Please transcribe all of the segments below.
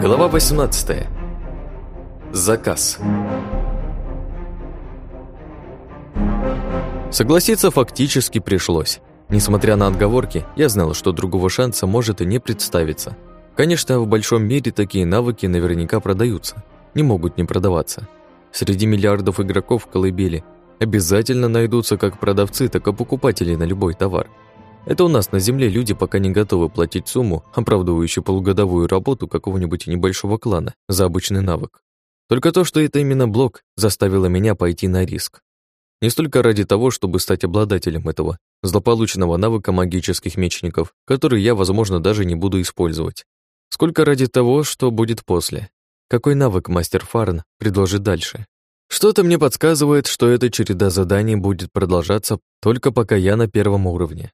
Глава 18. Заказ. Согласиться фактически пришлось. Несмотря на отговорки, я знал, что другого шанса может и не представиться. Конечно, в большом мире такие навыки наверняка продаются. Не могут не продаваться. Среди миллиардов игроков колыбели обязательно найдутся как продавцы, так и покупатели на любой товар. Это у нас на Земле люди пока не готовы платить сумму, оправдывающую полугодовую работу какого-нибудь небольшого клана за обычный навык. Только то, что это именно блок, заставило меня пойти на риск. Не столько ради того, чтобы стать обладателем этого злополучного навыка магических мечников, который я, возможно, даже не буду использовать, сколько ради того, что будет после. Какой навык мастер Фарн предложит дальше? Что-то мне подсказывает, что эта череда заданий будет продолжаться только пока я на первом уровне.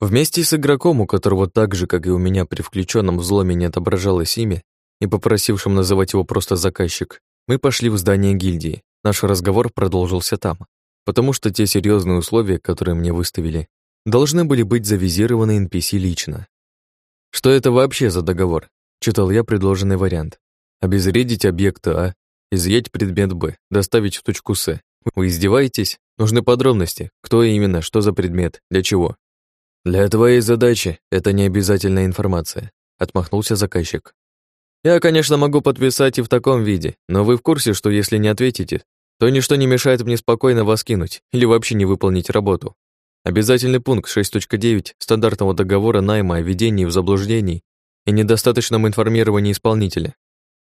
Вместе с игроком, у которого так же, как и у меня при включенном взломе не отображалось имя, и попросившим называть его просто заказчик, мы пошли в здание гильдии. Наш разговор продолжился там, потому что те серьезные условия, которые мне выставили, должны были быть завизированы NPC лично. Что это вообще за договор? Читал я предложенный вариант. Обезвредить объект А, изъять предмет Б, доставить в точку С. Вы издеваетесь? Нужны подробности. Кто именно, что за предмет, для чего? «Для твоей задачи это не обязательная информация», — отмахнулся заказчик. «Я, конечно, могу подписать и в таком виде, но вы в курсе, что если не ответите, то ничто не мешает мне спокойно вас кинуть или вообще не выполнить работу. Обязательный пункт 6.9 стандартного договора найма о введении в заблуждений и недостаточном информировании исполнителя.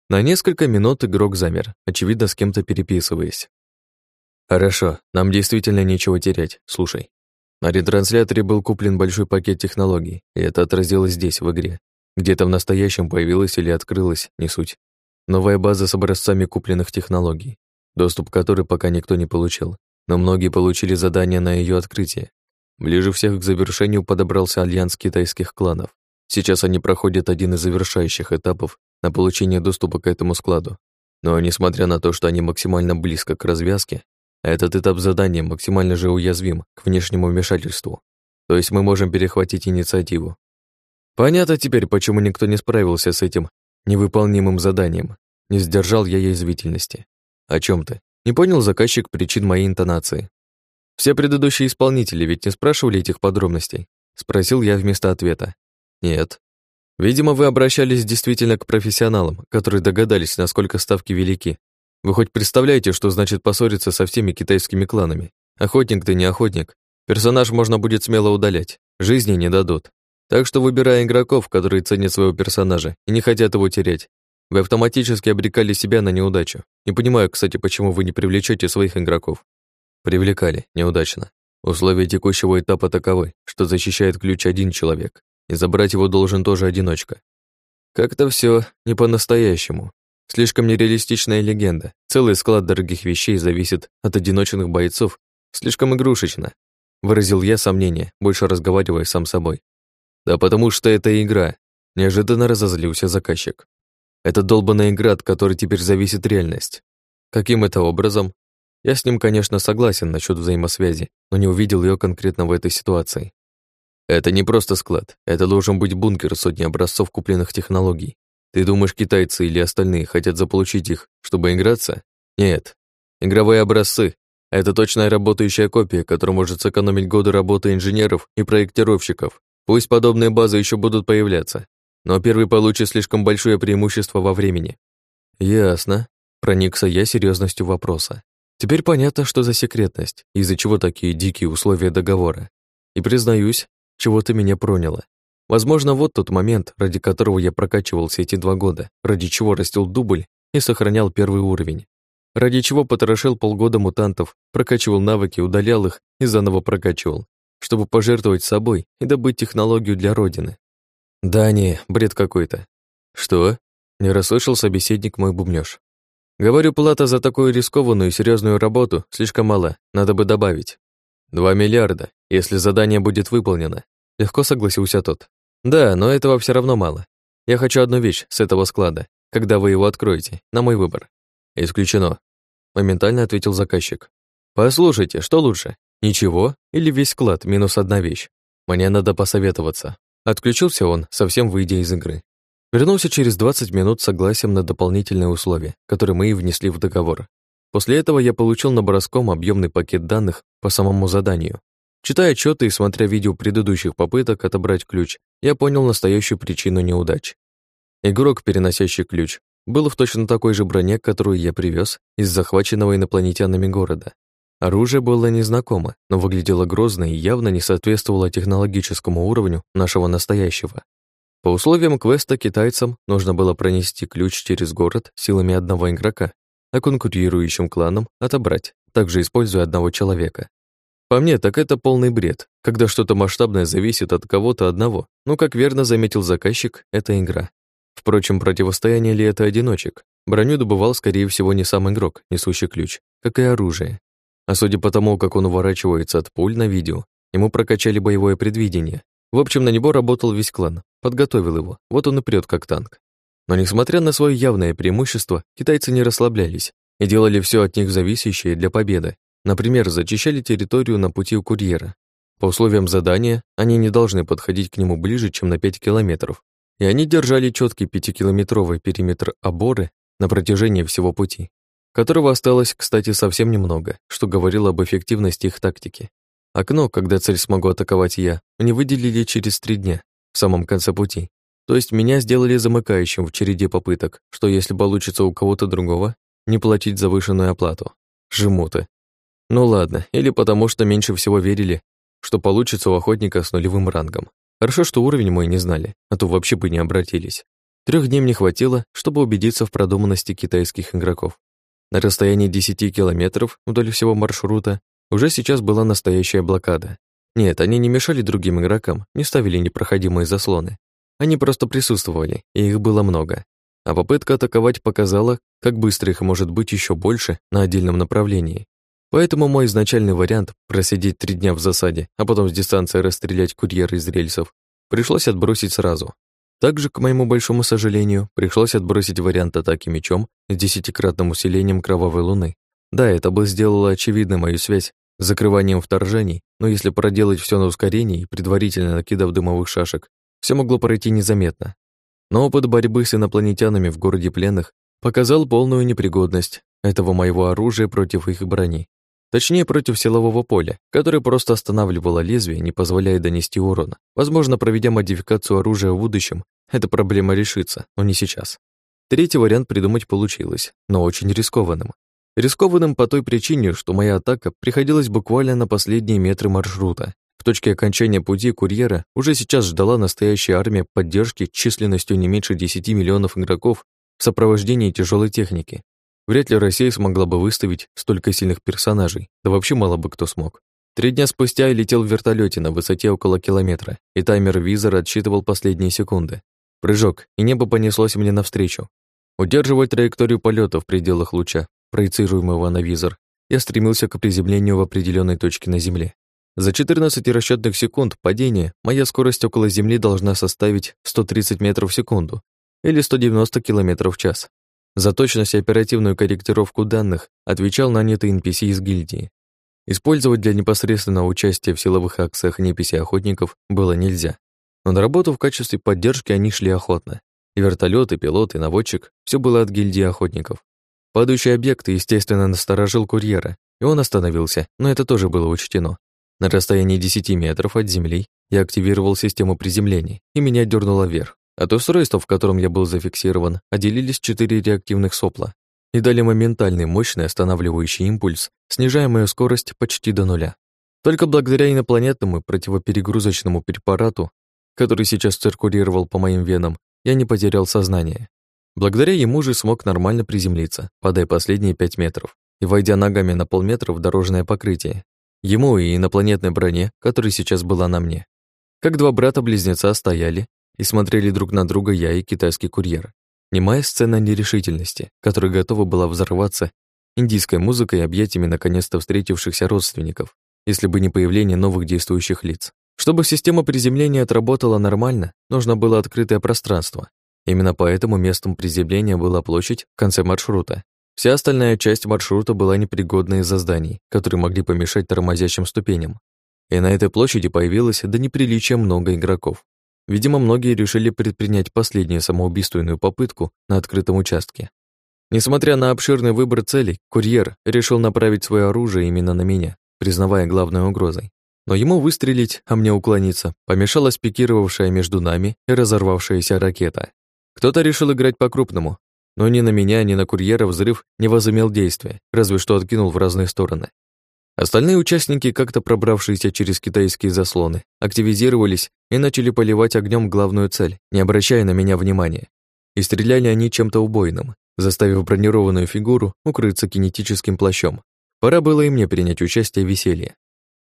На несколько минут игрок замер, очевидно, с кем-то переписываясь. «Хорошо, нам действительно нечего терять, слушай. На ретрансляторе был куплен большой пакет технологий, и это отразилось здесь, в игре. Где-то в настоящем появилась или открылась, не суть. Новая база с образцами купленных технологий, доступ к которой пока никто не получил, но многие получили задание на ее открытие. Ближе всех к завершению подобрался альянс китайских кланов. Сейчас они проходят один из завершающих этапов на получение доступа к этому складу. Но несмотря на то, что они максимально близко к развязке, этот этап задания максимально же уязвим к внешнему вмешательству, то есть мы можем перехватить инициативу. Понятно теперь, почему никто не справился с этим невыполнимым заданием. Не сдержал я язвительности. О чем ты? Не понял заказчик причин моей интонации. Все предыдущие исполнители ведь не спрашивали этих подробностей? Спросил я вместо ответа. Нет. Видимо, вы обращались действительно к профессионалам, которые догадались, насколько ставки велики, вы хоть представляете, что значит поссориться со всеми китайскими кланами? Охотник ты не охотник. Персонаж можно будет смело удалять. Жизни не дадут. Так что выбирая игроков, которые ценят своего персонажа и не хотят его терять, вы автоматически обрекали себя на неудачу. Не понимаю, кстати, почему вы не привлечете своих игроков. Привлекали, неудачно. Условия текущего этапа таковы, что защищает ключ один человек, и забрать его должен тоже одиночка. Как-то все не по-настоящему. Слишком нереалистичная легенда. Целый склад дорогих вещей зависит от одиночных бойцов. Слишком игрушечно. Выразил я сомнение, больше разговаривая сам собой. Да потому что это игра. Неожиданно разозлился заказчик. Это долбанная игра, от которой теперь зависит реальность. Каким это образом? Я с ним, конечно, согласен насчет взаимосвязи, но не увидел ее конкретно в этой ситуации. Это не просто склад, это должен быть бункер сотни образцов купленных технологий. Ты думаешь, китайцы или остальные хотят заполучить их, чтобы играться? Нет. Игровые образцы — это точная работающая копия, которая может сэкономить годы работы инженеров и проектировщиков. Пусть подобные базы еще будут появляться, но первый получит слишком большое преимущество во времени. Ясно. Проникся я серьезностью вопроса. Теперь понятно, что за секретность, из-за чего такие дикие условия договора. И признаюсь, чего-то меня проняло. Возможно, вот тот момент, ради которого я прокачивался эти два года, ради чего растил дубль и сохранял первый уровень, ради чего потрошил полгода мутантов, прокачивал навыки, удалял их и заново прокачивал, чтобы пожертвовать собой и добыть технологию для Родины. Да не, бред какой-то. Что? Не расслышал собеседник мой бубнёж. Говорю, плата за такую рискованную и серьезную работу слишком мала, надо бы добавить. Два миллиарда, если задание будет выполнено. Легко согласился тот. Да, но этого все равно мало. Я хочу одну вещь с этого склада, когда вы его откроете, на мой выбор. Исключено. Моментально ответил заказчик. Послушайте, что лучше? Ничего или весь склад минус одна вещь? Мне надо посоветоваться. Отключился он, совсем выйдя из игры. Вернулся через 20 минут с согласием на дополнительные условия, которые мы и внесли в договор. После этого я получил на Бороском объемный пакет данных по самому заданию. Читая отчеты и смотря видео предыдущих попыток отобрать ключ, я понял настоящую причину неудач. Игрок, переносящий ключ, был в точно такой же броне, которую я привез из захваченного инопланетянами города. Оружие было незнакомо, но выглядело грозно и явно не соответствовало технологическому уровню нашего настоящего. По условиям квеста китайцам нужно было пронести ключ через город силами одного игрока, а конкурирующим кланам отобрать, также используя одного человека. По мне, так это полный бред, когда что-то масштабное зависит от кого-то одного. Но, как верно заметил заказчик, это игра. Впрочем, противостояние ли это одиночек? Броню добывал, скорее всего, не сам игрок, несущий ключ, как и оружие. А судя по тому, как он уворачивается от пуль на видео, ему прокачали боевое предвидение. В общем, на него работал весь клан, подготовил его, вот он и прет как танк. Но несмотря на свое явное преимущество, китайцы не расслаблялись и делали все от них зависящее для победы. Например, зачищали территорию на пути у курьера. По условиям задания они не должны подходить к нему ближе, чем на 5 километров, и они держали четкий пятикилометровый периметр оборы на протяжении всего пути которого осталось, кстати, совсем немного, что говорило об эффективности их тактики. Окно, когда цель смогу атаковать я, мне выделили через три дня, в самом конце пути. То есть меня сделали замыкающим в череде попыток, что если получится у кого-то другого, не платить завышенную оплату. Жмуты. Ну ладно, или потому что меньше всего верили, что получится у охотника с нулевым рангом. Хорошо, что уровень мой не знали, а то вообще бы не обратились. Трех дней мне хватило, чтобы убедиться в продуманности китайских игроков. На расстоянии 10 километров вдоль всего маршрута уже сейчас была настоящая блокада. Нет, они не мешали другим игрокам, не ставили непроходимые заслоны. Они просто присутствовали, и их было много. А попытка атаковать показала, как быстро их может быть еще больше на отдельном направлении. Поэтому мой изначальный вариант просидеть три дня в засаде, а потом с дистанции расстрелять курьера из рельсов, пришлось отбросить сразу. Также, к моему большому сожалению, пришлось отбросить вариант атаки мечом с десятикратным усилением кровавой луны. Да, это бы сделало очевидной мою связь с закрыванием вторжений, но если проделать все на ускорении, предварительно накидав дымовых шашек, все могло пройти незаметно. Но опыт борьбы с инопланетянами в городе пленных показал полную непригодность этого моего оружия против их брони. Точнее, против силового поля, которое просто останавливало лезвие, не позволяя донести урона. Возможно, проведя модификацию оружия в будущем, эта проблема решится, но не сейчас. Третий вариант придумать получилось, но очень рискованным. Рискованным по той причине, что моя атака приходилась буквально на последние метры маршрута. В точке окончания пути курьера уже сейчас ждала настоящая армия поддержки численностью не меньше 10 миллионов игроков в сопровождении тяжелой техники, Вряд ли Россия смогла бы выставить столько сильных персонажей, да вообще мало бы кто смог. Три дня спустя я летел в вертолете на высоте около километра, и таймер визора отсчитывал последние секунды. Прыжок, и небо понеслось мне навстречу. Удерживая траекторию полета в пределах луча, проецируемого на визор, я стремился к приземлению в определенной точке на Земле. За 14 расчетных секунд падения моя скорость около Земли должна составить 130 метров в секунду или 190 километров в час. За точность и оперативную корректировку данных отвечал нанятый NPC из гильдии. Использовать для непосредственного участия в силовых акциях неписи охотников было нельзя. Но на работу в качестве поддержки они шли охотно. И вертолет, и пилот, и наводчик — все было от гильдии охотников. Падающий объект, естественно, насторожил курьера, и он остановился, но это тоже было учтено. На расстоянии 10 метров от земли я активировал систему приземления, и меня дернуло вверх. От устройства, в котором я был зафиксирован, отделились четыре реактивных сопла и дали моментальный мощный останавливающий импульс, снижая мою скорость почти до нуля. Только благодаря инопланетному противоперегрузочному препарату, который сейчас циркулировал по моим венам, я не потерял сознание. Благодаря ему же смог нормально приземлиться, падая последние пять метров и войдя ногами на полметра в дорожное покрытие. Ему и инопланетной броне, которая сейчас была на мне. Как два брата-близнеца стояли и смотрели друг на друга я и китайский курьер. Немая сцена нерешительности, которая готова была взорваться индийской музыкой и объятиями наконец-то встретившихся родственников, если бы не появление новых действующих лиц. Чтобы система приземления отработала нормально, нужно было открытое пространство. Именно поэтому местом приземления была площадь в конце маршрута. Вся остальная часть маршрута была непригодна из-за зданий, которые могли помешать тормозящим ступеням. И на этой площади появилось до неприличия много игроков. Видимо, многие решили предпринять последнюю самоубийственную попытку на открытом участке. Несмотря на обширный выбор целей, курьер решил направить свое оружие именно на меня, признавая главной угрозой. Но ему выстрелить, а мне уклониться, помешала спикировавшая между нами и разорвавшаяся ракета. Кто-то решил играть по-крупному, но ни на меня, ни на курьера взрыв не возымел действия, разве что откинул в разные стороны. Остальные участники, как-то пробравшиеся через китайские заслоны, активизировались и начали поливать огнем главную цель, не обращая на меня внимания. И стреляли они чем-то убойным, заставив бронированную фигуру укрыться кинетическим плащом. Пора было и мне принять участие в веселье.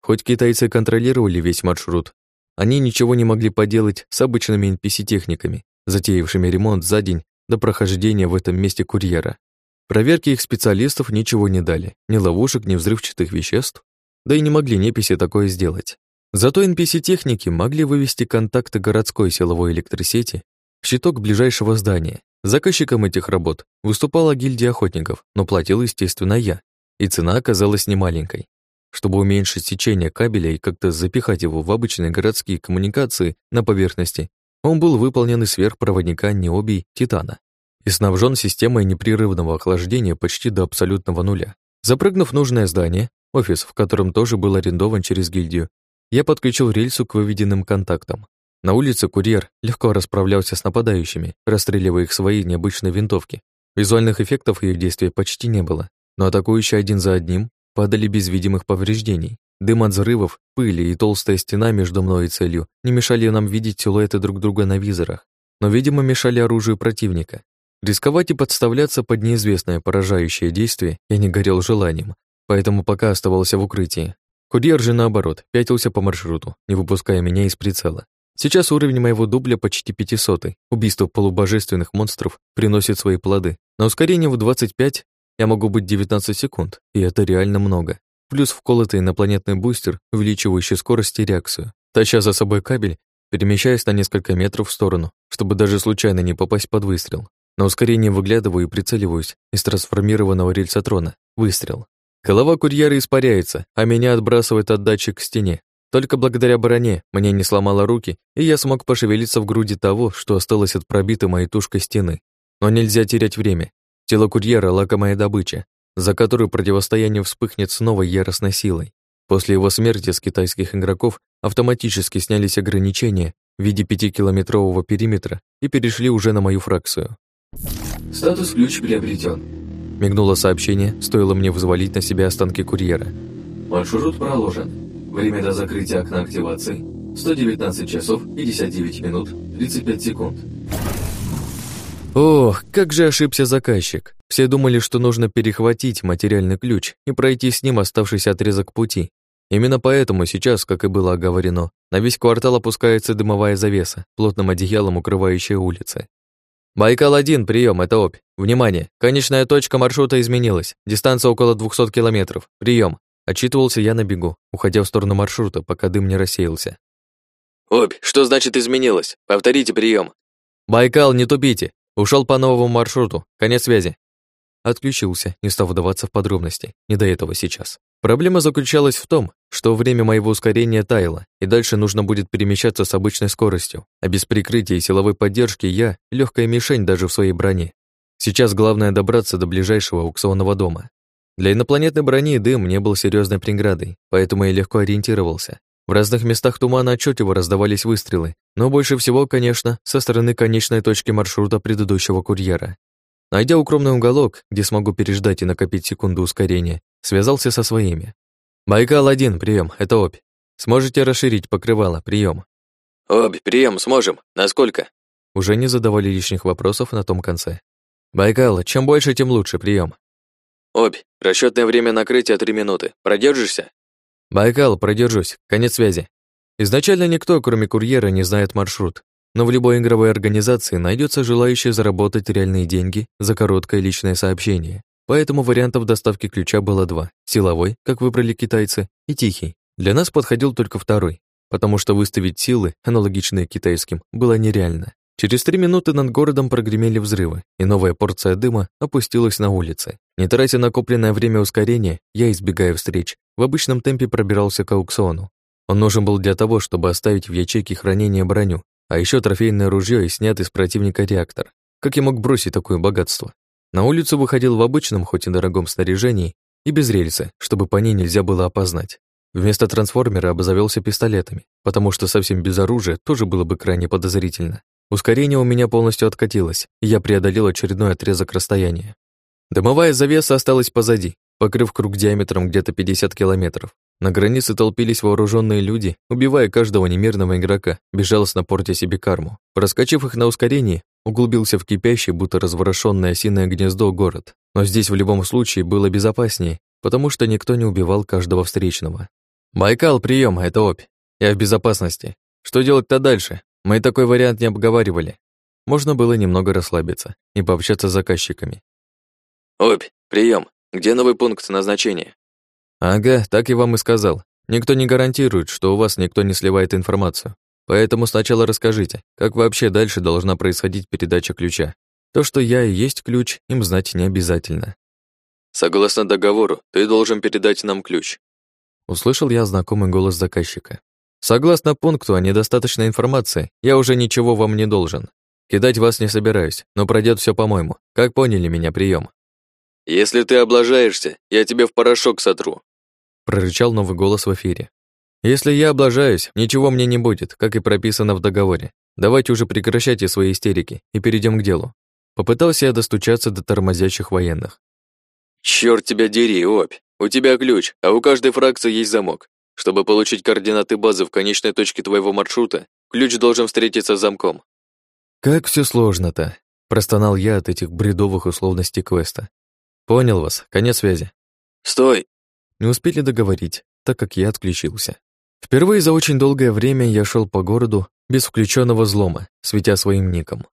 Хоть китайцы контролировали весь маршрут, они ничего не могли поделать с обычными NPC-техниками, затеявшими ремонт за день до прохождения в этом месте курьера. Проверки их специалистов ничего не дали, ни ловушек, ни взрывчатых веществ, да и не могли неписи такое сделать. Зато NPC-техники могли вывести контакты городской силовой электросети в щиток ближайшего здания. Заказчиком этих работ выступала гильдия охотников, но платил, естественно, я, и цена оказалась немаленькой. Чтобы уменьшить сечение кабеля и как-то запихать его в обычные городские коммуникации на поверхности, он был выполнен из сверхпроводника необий Титана и снабжен системой непрерывного охлаждения почти до абсолютного нуля. Запрыгнув в нужное здание, офис, в котором тоже был арендован через гильдию, я подключил рельсу к выведенным контактам. На улице курьер легко расправлялся с нападающими, расстреливая их свои необычные винтовки. Визуальных эффектов их действия почти не было, но атакующие один за одним падали без видимых повреждений. Дым от взрывов, пыли и толстая стена между мной и целью не мешали нам видеть силуэты друг друга на визорах, но, видимо, мешали оружию противника. Рисковать и подставляться под неизвестное поражающее действие я не горел желанием, поэтому пока оставался в укрытии. Курьер же, наоборот, пятился по маршруту, не выпуская меня из прицела. Сейчас уровень моего дубля почти пятисотый. Убийство полубожественных монстров приносит свои плоды. На ускорение в 25 я могу быть 19 секунд, и это реально много плюс вколотый инопланетный бустер, увеличивающий скорость и реакцию. Таща за собой кабель, перемещаясь на несколько метров в сторону, чтобы даже случайно не попасть под выстрел. На ускорение выглядываю и прицеливаюсь из трансформированного рельсотрона. Выстрел. Голова курьера испаряется, а меня отбрасывает от датчик к стене. Только благодаря броне мне не сломало руки, и я смог пошевелиться в груди того, что осталось от пробитой моей тушкой стены. Но нельзя терять время. Тело курьера — лакомая добыча за которую противостояние вспыхнет с новой яростной силой. После его смерти с китайских игроков автоматически снялись ограничения в виде пятикилометрового периметра и перешли уже на мою фракцию. «Статус ключ приобретен», — мигнуло сообщение, стоило мне взвалить на себя останки курьера. «Маршрут проложен. Время до закрытия окна активации — 119 часов 59 минут 35 секунд». Ох, как же ошибся заказчик. Все думали, что нужно перехватить материальный ключ и пройти с ним оставшийся отрезок пути. Именно поэтому сейчас, как и было оговорено, на весь квартал опускается дымовая завеса, плотным одеялом укрывающая улицы. «Байкал-1, прием, это ОП. Внимание, конечная точка маршрута изменилась. Дистанция около 200 километров. Прием. Отчитывался я на бегу, уходя в сторону маршрута, пока дым не рассеялся. «Обь, что значит изменилось? Повторите прием. «Байкал, не тупите. Ушел по новому маршруту. Конец связи. Отключился, не став вдаваться в подробности. Не до этого сейчас. Проблема заключалась в том, что время моего ускорения таяло, и дальше нужно будет перемещаться с обычной скоростью, а без прикрытия и силовой поддержки я — легкая мишень даже в своей броне. Сейчас главное добраться до ближайшего аукционного дома. Для инопланетной брони дым не был серьезной преградой, поэтому я легко ориентировался. В разных местах тумана отчетливо раздавались выстрелы, но больше всего, конечно, со стороны конечной точки маршрута предыдущего курьера. Найдя укромный уголок, где смогу переждать и накопить секунду ускорения, связался со своими. «Байкал-1, прием, это Обь. Сможете расширить покрывало, прием. «Обь, прием, сможем. Насколько?» Уже не задавали лишних вопросов на том конце. «Байкал, чем больше, тем лучше, прием. «Обь, расчетное время накрытия три минуты. Продержишься?» «Байкал, продержусь. Конец связи». Изначально никто, кроме курьера, не знает маршрут, но в любой игровой организации найдется желающий заработать реальные деньги за короткое личное сообщение. Поэтому вариантов доставки ключа было два. Силовой, как выбрали китайцы, и тихий. Для нас подходил только второй, потому что выставить силы, аналогичные китайским, было нереально. Через три минуты над городом прогремели взрывы, и новая порция дыма опустилась на улице. Не тратя накопленное время ускорения, я, избегая встреч, в обычном темпе пробирался к аукциону. Он нужен был для того, чтобы оставить в ячейке хранения броню, А еще трофейное ружье и снятый с противника реактор. Как я мог бросить такое богатство? На улицу выходил в обычном, хоть и дорогом снаряжении, и без рельсы, чтобы по ней нельзя было опознать. Вместо трансформера обзавелся пистолетами, потому что совсем без оружия тоже было бы крайне подозрительно. Ускорение у меня полностью откатилось, и я преодолел очередной отрезок расстояния. Дымовая завеса осталась позади, покрыв круг диаметром где-то 50 километров. На границе толпились вооруженные люди, убивая каждого немирного игрока, безжалостно портя себе карму. Проскочив их на ускорении, углубился в кипящий, будто разворошенное осиное гнездо город. Но здесь в любом случае было безопаснее, потому что никто не убивал каждого встречного. «Байкал, прием, это опь. Я в безопасности. Что делать-то дальше? Мы такой вариант не обговаривали». Можно было немного расслабиться и пообщаться с заказчиками. «Опь, прием. Где новый пункт назначения?» «Ага, так и вам и сказал. Никто не гарантирует, что у вас никто не сливает информацию. Поэтому сначала расскажите, как вообще дальше должна происходить передача ключа. То, что я и есть ключ, им знать не обязательно. Согласно договору, ты должен передать нам ключ. Услышал я знакомый голос заказчика. Согласно пункту о недостаточной информации, я уже ничего вам не должен. Кидать вас не собираюсь, но пройдет все по-моему. Как поняли меня прием? Если ты облажаешься, я тебе в порошок сотру. Прорычал новый голос в эфире. Если я облажаюсь, ничего мне не будет, как и прописано в договоре. Давайте уже прекращайте свои истерики и перейдем к делу. Попытался я достучаться до тормозящих военных. Черт тебя дери, опь! У тебя ключ, а у каждой фракции есть замок. Чтобы получить координаты базы в конечной точке твоего маршрута, ключ должен встретиться с замком. Как все сложно-то, простонал я от этих бредовых условностей квеста. Понял вас, конец связи. Стой! Не успели договорить, так как я отключился. Впервые за очень долгое время я шел по городу без включенного взлома, светя своим ником.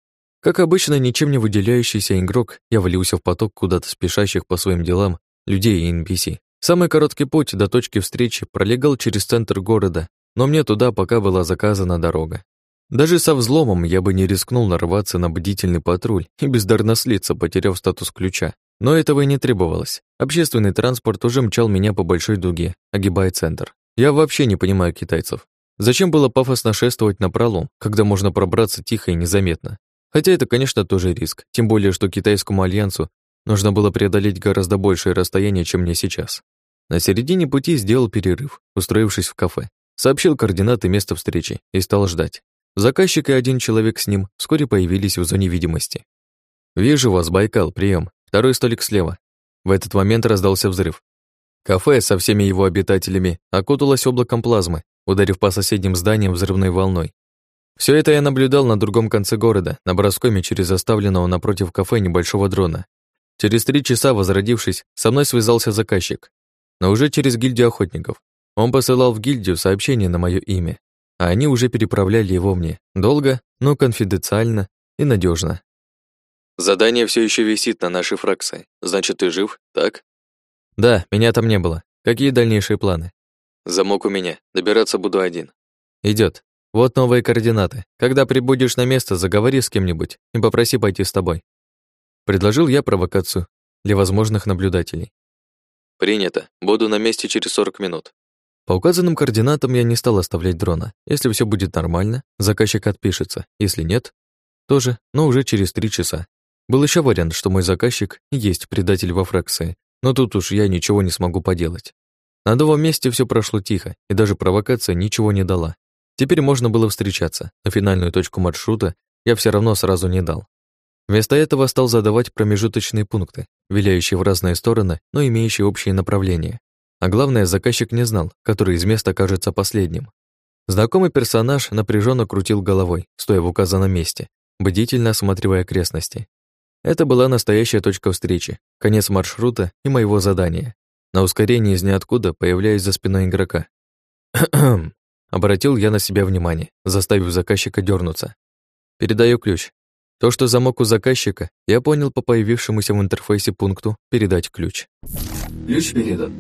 Как обычно, ничем не выделяющийся игрок, я влился в поток куда-то спешащих по своим делам людей и NPC. Самый короткий путь до точки встречи пролегал через центр города, но мне туда пока была заказана дорога. Даже со взломом я бы не рискнул нарваться на бдительный патруль и бездарно слиться, потеряв статус ключа. Но этого и не требовалось. Общественный транспорт уже мчал меня по большой дуге, огибая центр. Я вообще не понимаю китайцев. Зачем было пафосно шествовать на пролом, когда можно пробраться тихо и незаметно? Хотя это, конечно, тоже риск, тем более, что китайскому альянсу нужно было преодолеть гораздо большее расстояние, чем мне сейчас. На середине пути сделал перерыв, устроившись в кафе. Сообщил координаты места встречи и стал ждать. Заказчик и один человек с ним вскоре появились в зоне видимости. «Вижу вас, Байкал, прием. Второй столик слева». В этот момент раздался взрыв. Кафе со всеми его обитателями окуталось облаком плазмы, ударив по соседним зданиям взрывной волной. Все это я наблюдал на другом конце города, на броскоме через оставленного напротив кафе небольшого дрона. Через три часа, возродившись, со мной связался заказчик, но уже через гильдию охотников. Он посылал в гильдию сообщение на мое имя, а они уже переправляли его мне. Долго, но конфиденциально и надежно. Задание все еще висит на нашей фракции. Значит, ты жив, так? Да, меня там не было. Какие дальнейшие планы? Замок у меня. Добираться буду один. Идет. Вот новые координаты. Когда прибудешь на место, заговори с кем-нибудь и попроси пойти с тобой. Предложил я провокацию для возможных наблюдателей. Принято. Буду на месте через 40 минут. По указанным координатам я не стал оставлять дрона. Если все будет нормально, заказчик отпишется. Если нет, тоже, но уже через три часа. Был еще вариант, что мой заказчик есть предатель во фракции, но тут уж я ничего не смогу поделать. На новом месте все прошло тихо, и даже провокация ничего не дала. Теперь можно было встречаться, но финальную точку маршрута я все равно сразу не дал. Вместо этого стал задавать промежуточные пункты, виляющие в разные стороны, но имеющие общие направления. А главное, заказчик не знал, который из мест окажется последним. Знакомый персонаж напряженно крутил головой, стоя в указанном месте, бдительно осматривая окрестности. Это была настоящая точка встречи, конец маршрута и моего задания. На ускорении из ниоткуда появляюсь за спиной игрока. Обратил я на себя внимание, заставив заказчика дернуться. Передаю ключ. То, что замок у заказчика, я понял по появившемуся в интерфейсе пункту «Передать ключ». Ключ передан.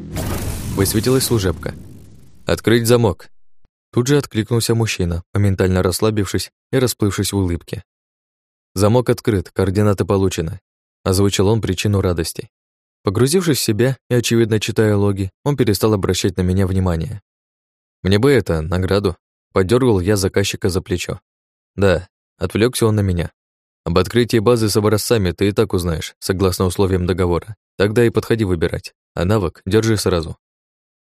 Высветилась служебка. «Открыть замок». Тут же откликнулся мужчина, моментально расслабившись и расплывшись в улыбке. Замок открыт, координаты получены. Озвучил он причину радости. Погрузившись в себя и, очевидно, читая логи, он перестал обращать на меня внимание. Мне бы это, награду. Подергал я заказчика за плечо. Да, отвлекся он на меня. Об открытии базы с образцами ты и так узнаешь, согласно условиям договора. Тогда и подходи выбирать. А навык держи сразу.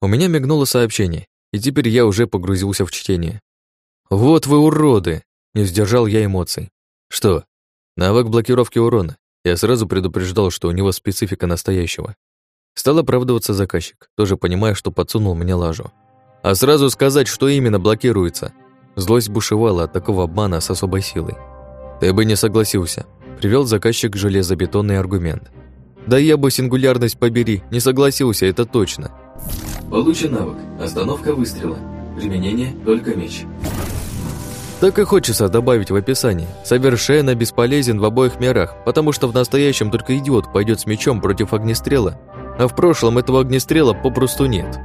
У меня мигнуло сообщение, и теперь я уже погрузился в чтение. «Вот вы уроды!» — не сдержал я эмоций. «Что?» «Навык блокировки урона. Я сразу предупреждал, что у него специфика настоящего. Стал оправдываться заказчик, тоже понимая, что подсунул мне лажу. А сразу сказать, что именно блокируется. Злость бушевала от такого обмана с особой силой. Ты бы не согласился. Привел заказчик железобетонный аргумент. Да я бы сингулярность побери, не согласился, это точно. Получен навык. Остановка выстрела. Применение только меч. Так и хочется добавить в описании. Совершенно бесполезен в обоих мирах, потому что в настоящем только идиот пойдет с мечом против огнестрела, а в прошлом этого огнестрела попросту нет.